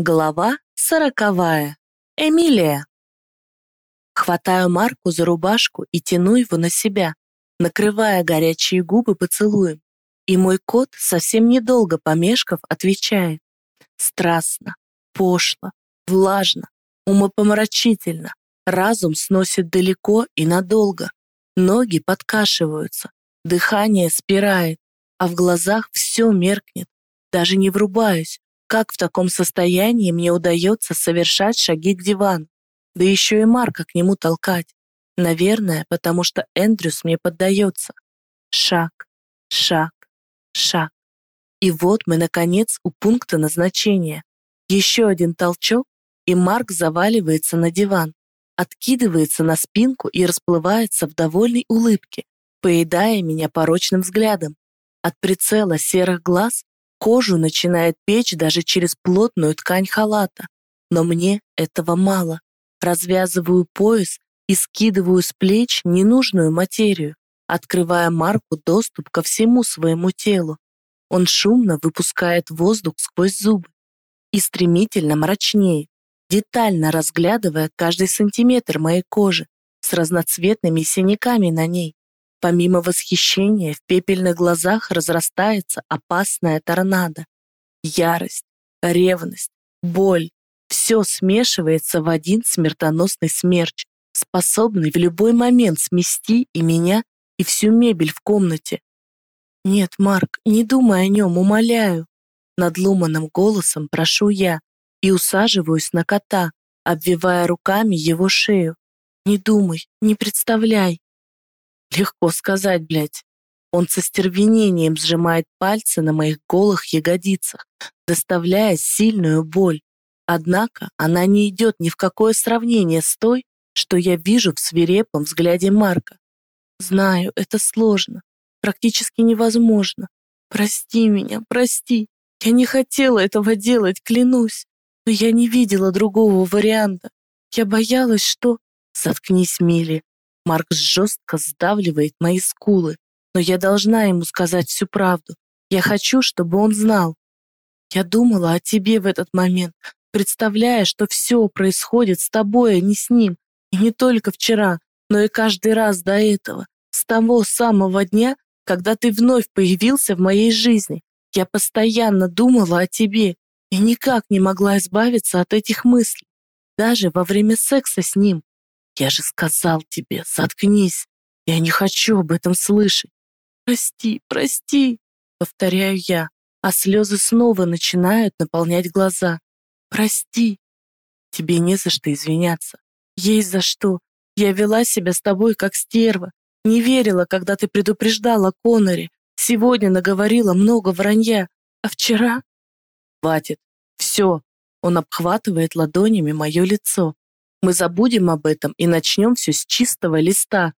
Глава сороковая. Эмилия. Хватаю Марку за рубашку и тяну его на себя, накрывая горячие губы поцелуем. И мой кот, совсем недолго помешков, отвечает. Страстно, пошло, влажно, умопомрачительно. Разум сносит далеко и надолго. Ноги подкашиваются, дыхание спирает, а в глазах все меркнет. Даже не врубаюсь, как в таком состоянии мне удается совершать шаги к дивану? Да еще и Марка к нему толкать. Наверное, потому что Эндрюс мне поддается. Шаг, шаг, шаг. И вот мы, наконец, у пункта назначения. Еще один толчок, и Марк заваливается на диван, откидывается на спинку и расплывается в довольной улыбке, поедая меня порочным взглядом. От прицела серых глаз Кожу начинает печь даже через плотную ткань халата. Но мне этого мало. Развязываю пояс и скидываю с плеч ненужную материю, открывая Марку доступ ко всему своему телу. Он шумно выпускает воздух сквозь зубы и стремительно мрачнеет, детально разглядывая каждый сантиметр моей кожи с разноцветными синяками на ней. Помимо восхищения, в пепельных глазах разрастается опасная торнадо. Ярость, ревность, боль — все смешивается в один смертоносный смерч, способный в любой момент смести и меня, и всю мебель в комнате. «Нет, Марк, не думай о нем, умоляю!» Над ломаным голосом прошу я и усаживаюсь на кота, обвивая руками его шею. «Не думай, не представляй, Легко сказать, блядь. Он со стервенением сжимает пальцы на моих голых ягодицах, доставляя сильную боль. Однако она не идет ни в какое сравнение с той, что я вижу в свирепом взгляде Марка. Знаю, это сложно, практически невозможно. Прости меня, прости. Я не хотела этого делать, клянусь. Но я не видела другого варианта. Я боялась, что... Заткнись, Милли. Марк жестко сдавливает мои скулы, но я должна ему сказать всю правду. Я хочу, чтобы он знал. Я думала о тебе в этот момент, представляя, что все происходит с тобой, а не с ним. И не только вчера, но и каждый раз до этого. С того самого дня, когда ты вновь появился в моей жизни. Я постоянно думала о тебе и никак не могла избавиться от этих мыслей. Даже во время секса с ним. Я же сказал тебе, заткнись. Я не хочу об этом слышать. Прости, прости, повторяю я, а слезы снова начинают наполнять глаза. Прости. Тебе не за что извиняться. Есть за что. Я вела себя с тобой как стерва. Не верила, когда ты предупреждала Коноре. Сегодня наговорила много вранья. А вчера... Хватит. Все. Он обхватывает ладонями мое лицо. Мы забудем об этом и начнем все с чистого листа.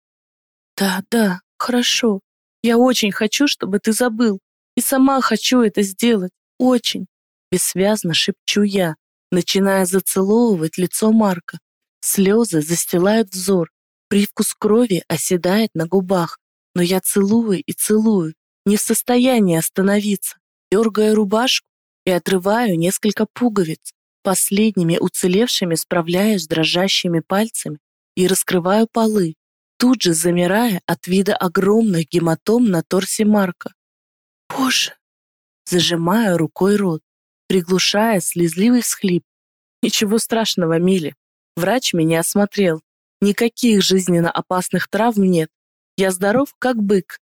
Да, да, хорошо. Я очень хочу, чтобы ты забыл. И сама хочу это сделать. Очень. Бессвязно шепчу я, начиная зацеловывать лицо Марка. Слезы застилают взор. Привкус крови оседает на губах. Но я целую и целую, не в состоянии остановиться. Дергаю рубашку и отрываю несколько пуговиц. Последними уцелевшими справляюсь дрожащими пальцами и раскрываю полы, тут же замирая от вида огромных гематом на торсе Марка. Боже! Зажимаю рукой рот, приглушая слезливый всхлип. Ничего страшного, Миле. Врач меня осмотрел. Никаких жизненно опасных травм нет. Я здоров, как бык.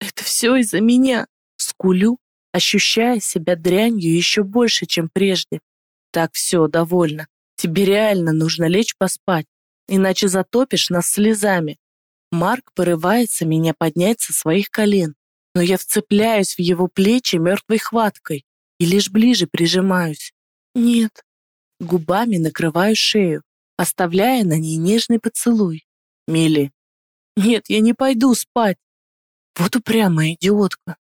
Это все из-за меня. Скулю, ощущая себя дрянью еще больше, чем прежде. Так, все, довольно. Тебе реально нужно лечь поспать, иначе затопишь нас слезами. Марк порывается меня поднять со своих колен, но я вцепляюсь в его плечи мертвой хваткой и лишь ближе прижимаюсь. Нет. Губами накрываю шею, оставляя на ней нежный поцелуй. Милли. Нет, я не пойду спать. Вот упрямая идиотка.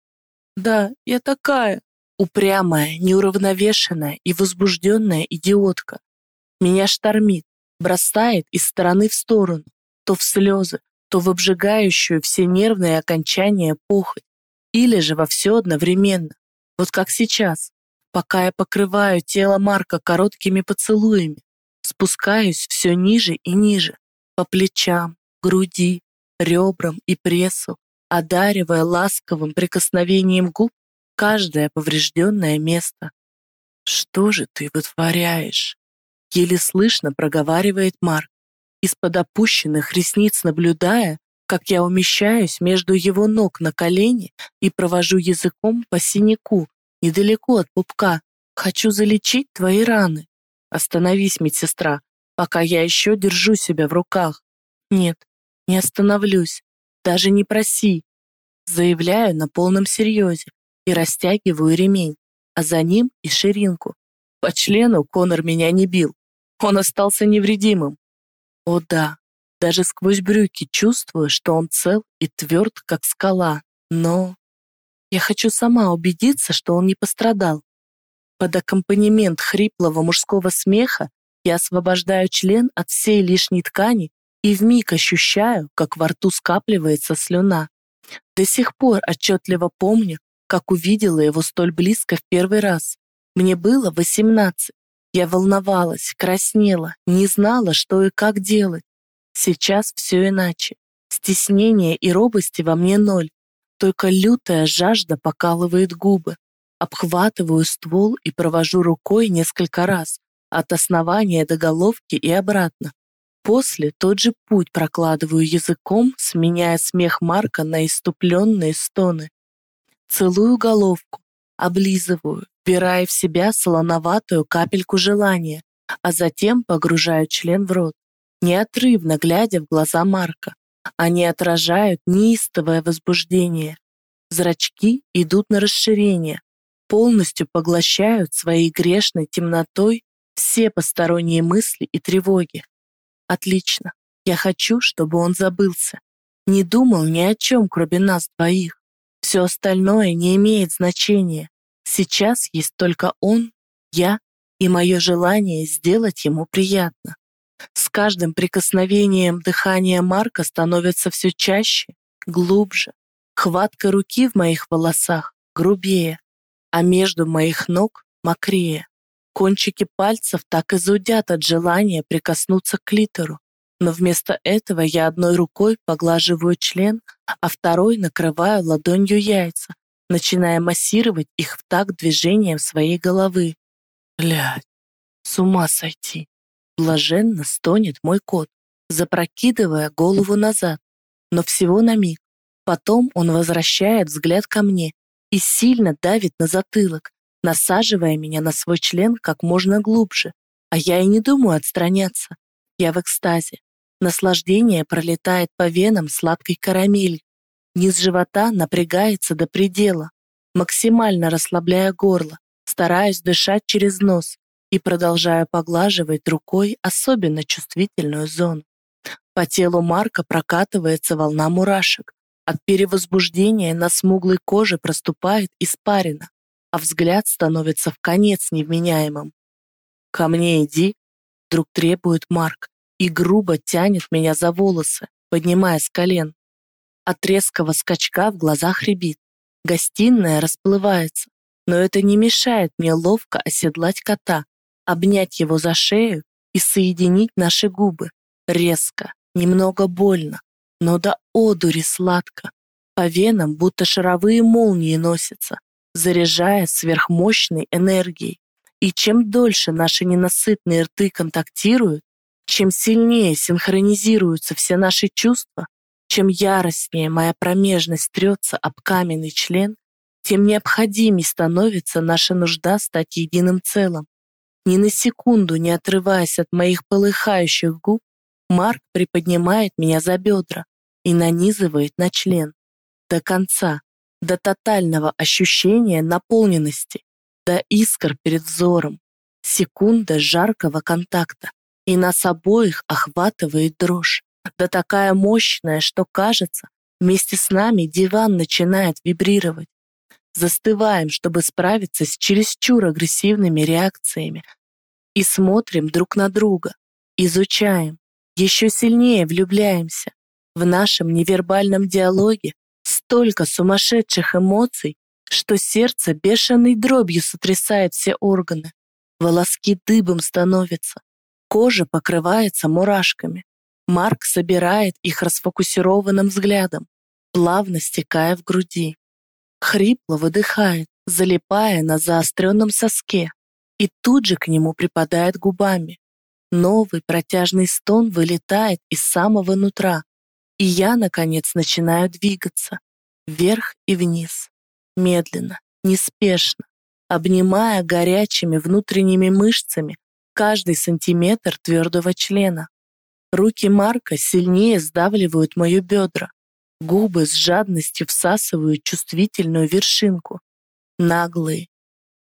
Да, я такая. Упрямая, неуравновешенная и возбужденная идиотка. Меня штормит, бросает из стороны в сторону, то в слезы, то в обжигающую все нервные окончания похоть, или же во все одновременно, вот как сейчас, пока я покрываю тело Марка короткими поцелуями, спускаюсь все ниже и ниже, по плечам, груди, ребрам и прессу, одаривая ласковым прикосновением губ каждое поврежденное место. «Что же ты вытворяешь?» Еле слышно проговаривает Марк, из-под опущенных ресниц наблюдая, как я умещаюсь между его ног на колени и провожу языком по синяку, недалеко от пупка. Хочу залечить твои раны. Остановись, медсестра, пока я еще держу себя в руках. Нет, не остановлюсь, даже не проси. Заявляю на полном серьезе и растягиваю ремень, а за ним и ширинку. По члену Конор меня не бил. Он остался невредимым. О да, даже сквозь брюки чувствую, что он цел и тверд, как скала. Но я хочу сама убедиться, что он не пострадал. Под аккомпанемент хриплого мужского смеха я освобождаю член от всей лишней ткани и вмиг ощущаю, как во рту скапливается слюна. До сих пор отчетливо помню, как увидела его столь близко в первый раз. Мне было восемнадцать. Я волновалась, краснела, не знала, что и как делать. Сейчас все иначе. Стеснение и робости во мне ноль. Только лютая жажда покалывает губы. Обхватываю ствол и провожу рукой несколько раз, от основания до головки и обратно. После тот же путь прокладываю языком, сменяя смех Марка на иступленные стоны. Целую головку, облизываю, вбирая в себя солоноватую капельку желания, а затем погружаю член в рот, неотрывно глядя в глаза Марка. Они отражают неистовое возбуждение. Зрачки идут на расширение, полностью поглощают своей грешной темнотой все посторонние мысли и тревоги. Отлично. Я хочу, чтобы он забылся. Не думал ни о чем, кроме нас двоих. Все остальное не имеет значения. Сейчас есть только он, я и мое желание сделать ему приятно. С каждым прикосновением дыхания Марка становится все чаще, глубже. Хватка руки в моих волосах грубее, а между моих ног мокрее. Кончики пальцев так и от желания прикоснуться к литеру, но вместо этого я одной рукой поглаживаю член, а второй накрываю ладонью яйца, начиная массировать их в такт движением своей головы. Блядь, с ума сойти. Блаженно стонет мой кот, запрокидывая голову назад, но всего на миг. Потом он возвращает взгляд ко мне и сильно давит на затылок, насаживая меня на свой член как можно глубже. А я и не думаю отстраняться. Я в экстазе. Наслаждение пролетает по венам сладкой карамель. Низ живота напрягается до предела, максимально расслабляя горло, стараясь дышать через нос и продолжая поглаживать рукой особенно чувствительную зону. По телу Марка прокатывается волна мурашек. От перевозбуждения на смуглой коже проступает испарина а взгляд становится в конец невменяемым. «Ко мне иди», — вдруг требует Марк и грубо тянет меня за волосы, поднимая с колен. От резкого скачка в глазах рябит. Гостиная расплывается, но это не мешает мне ловко оседлать кота, обнять его за шею и соединить наши губы. Резко, немного больно, но до одури сладко. По венам будто шаровые молнии носятся, заряжая сверхмощной энергией. И чем дольше наши ненасытные рты контактируют, чем сильнее синхронизируются все наши чувства, чем яростнее моя промежность трется об каменный член, тем необходимей становится наша нужда стать единым целым. Ни на секунду не отрываясь от моих полыхающих губ, Марк приподнимает меня за бедра и нанизывает на член. До конца, до тотального ощущения наполненности, до искр перед взором, секунда жаркого контакта, и нас обоих охватывает дрожь, да такая мощная, что кажется, вместе с нами диван начинает вибрировать. Застываем, чтобы справиться с чересчур агрессивными реакциями, и смотрим друг на друга, изучаем, еще сильнее влюбляемся. В нашем невербальном диалоге столько сумасшедших эмоций, что сердце бешеной дробью сотрясает все органы. Волоски дыбом становятся, кожа покрывается мурашками. Марк собирает их расфокусированным взглядом, плавно стекая в груди. Хрипло выдыхает, залипая на заостренном соске, и тут же к нему припадает губами. Новый протяжный стон вылетает из самого нутра, и я, наконец, начинаю двигаться вверх и вниз, медленно, неспешно, обнимая горячими внутренними мышцами каждый сантиметр твердого члена. Руки Марка сильнее сдавливают мою бедра, губы с жадностью всасывают чувствительную вершинку. Наглые,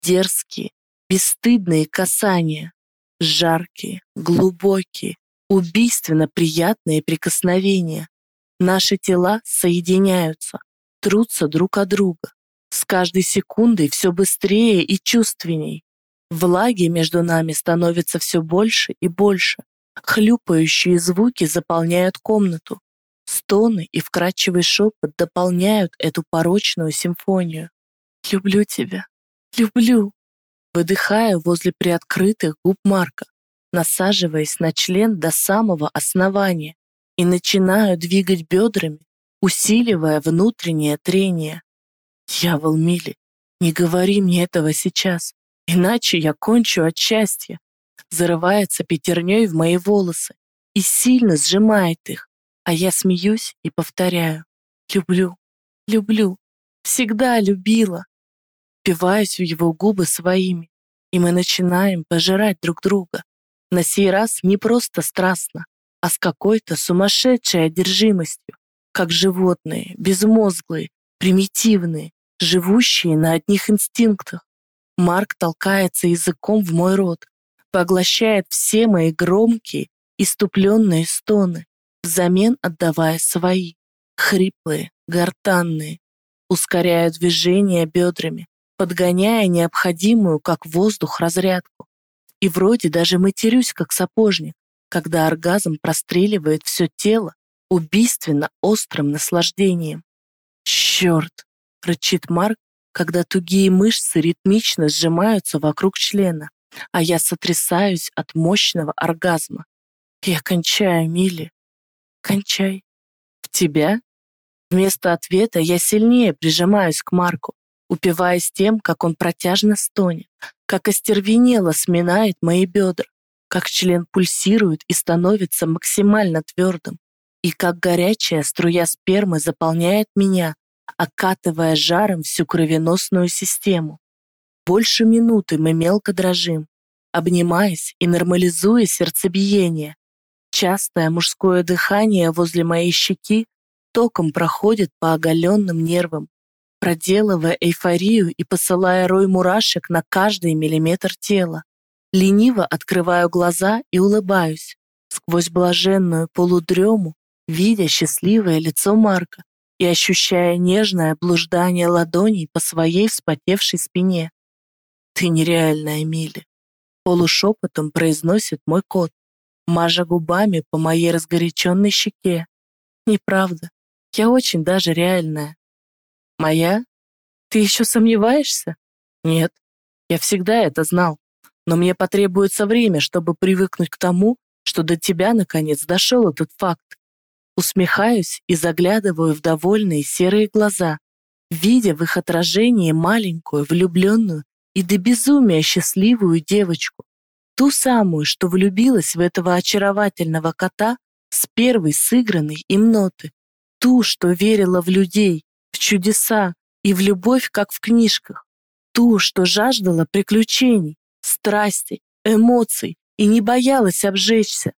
дерзкие, бесстыдные касания, жаркие, глубокие, убийственно приятные прикосновения. Наши тела соединяются, трутся друг о друга. С каждой секундой все быстрее и чувственней. Влаги между нами становится все больше и больше. Хлюпающие звуки заполняют комнату. Стоны и вкрадчивый шепот дополняют эту порочную симфонию. «Люблю тебя, люблю!» Выдыхаю возле приоткрытых губ Марка, насаживаясь на член до самого основания и начинаю двигать бедрами, усиливая внутреннее трение. Дьявол Мили, не говори мне этого сейчас, иначе я кончу от счастья. Зарывается пятерней в мои волосы и сильно сжимает их, а я смеюсь и повторяю. Люблю, люблю, всегда любила. Впиваюсь в его губы своими, и мы начинаем пожирать друг друга. На сей раз не просто страстно, а с какой-то сумасшедшей одержимостью как животные, безмозглые, примитивные, живущие на одних инстинктах. Марк толкается языком в мой рот, поглощает все мои громкие, иступленные стоны, взамен отдавая свои, хриплые, гортанные, ускоряя движения бедрами, подгоняя необходимую, как воздух, разрядку. И вроде даже матерюсь, как сапожник, когда оргазм простреливает все тело убийственно острым наслаждением. «Черт!» — рычит Марк, когда тугие мышцы ритмично сжимаются вокруг члена, а я сотрясаюсь от мощного оргазма. Я кончаю, Милли. Кончай. В тебя? Вместо ответа я сильнее прижимаюсь к Марку, упиваясь тем, как он протяжно стонет, как остервенело сминает мои бедра, как член пульсирует и становится максимально твердым и как горячая струя спермы заполняет меня, окатывая жаром всю кровеносную систему. Больше минуты мы мелко дрожим, обнимаясь и нормализуя сердцебиение. Частое мужское дыхание возле моей щеки током проходит по оголенным нервам, проделывая эйфорию и посылая рой мурашек на каждый миллиметр тела. Лениво открываю глаза и улыбаюсь. Сквозь блаженную полудрему видя счастливое лицо Марка и ощущая нежное блуждание ладоней по своей вспотевшей спине. «Ты нереальная, Милли!» Полушепотом произносит мой кот, мажа губами по моей разгоряченной щеке. «Неправда, я очень даже реальная». «Моя? Ты еще сомневаешься?» «Нет, я всегда это знал, но мне потребуется время, чтобы привыкнуть к тому, что до тебя, наконец, дошел этот факт. Усмехаюсь и заглядываю в довольные серые глаза, видя в их отражении маленькую, влюбленную и до безумия счастливую девочку. Ту самую, что влюбилась в этого очаровательного кота с первой сыгранной им ноты. Ту, что верила в людей, в чудеса и в любовь, как в книжках. Ту, что жаждала приключений, страсти, эмоций и не боялась обжечься,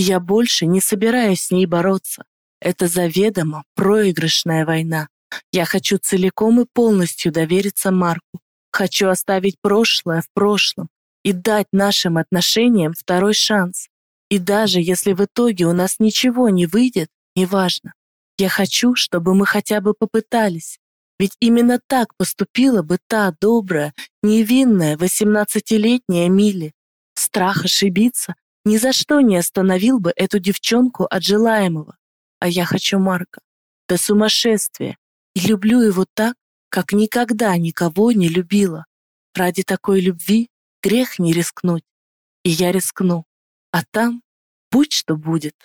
я больше не собираюсь с ней бороться. Это заведомо проигрышная война. Я хочу целиком и полностью довериться Марку. Хочу оставить прошлое в прошлом и дать нашим отношениям второй шанс. И даже если в итоге у нас ничего не выйдет, неважно. Я хочу, чтобы мы хотя бы попытались. Ведь именно так поступила бы та добрая, невинная, восемнадцатилетняя Милли. Страх ошибиться ни за что не остановил бы эту девчонку от желаемого. А я хочу Марка. До сумасшествия. И люблю его так, как никогда никого не любила. Ради такой любви грех не рискнуть. И я рискну. А там будь что будет.